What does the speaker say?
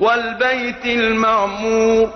والبيت المعمور